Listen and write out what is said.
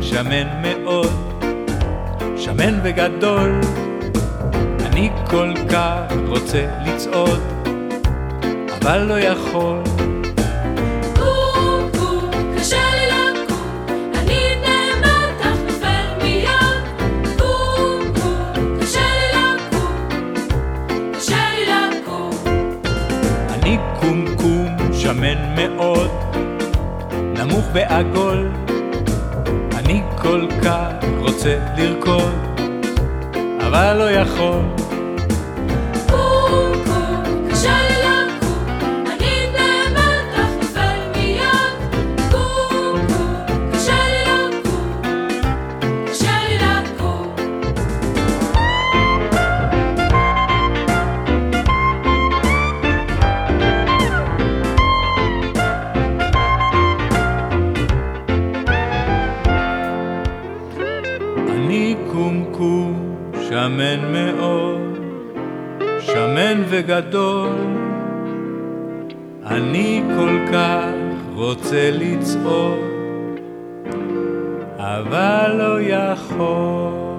שמן מאוד, שמן וגדול, אני כל כך רוצה לצעוד, אבל לא יכול. שמן מאוד, נמוך ועגול, כל כך רוצה לרקוד, אבל לא יכול. קומקום שמן מאוד, שמן וגדול, אני כל כך רוצה לצעוד, אבל לא יכול.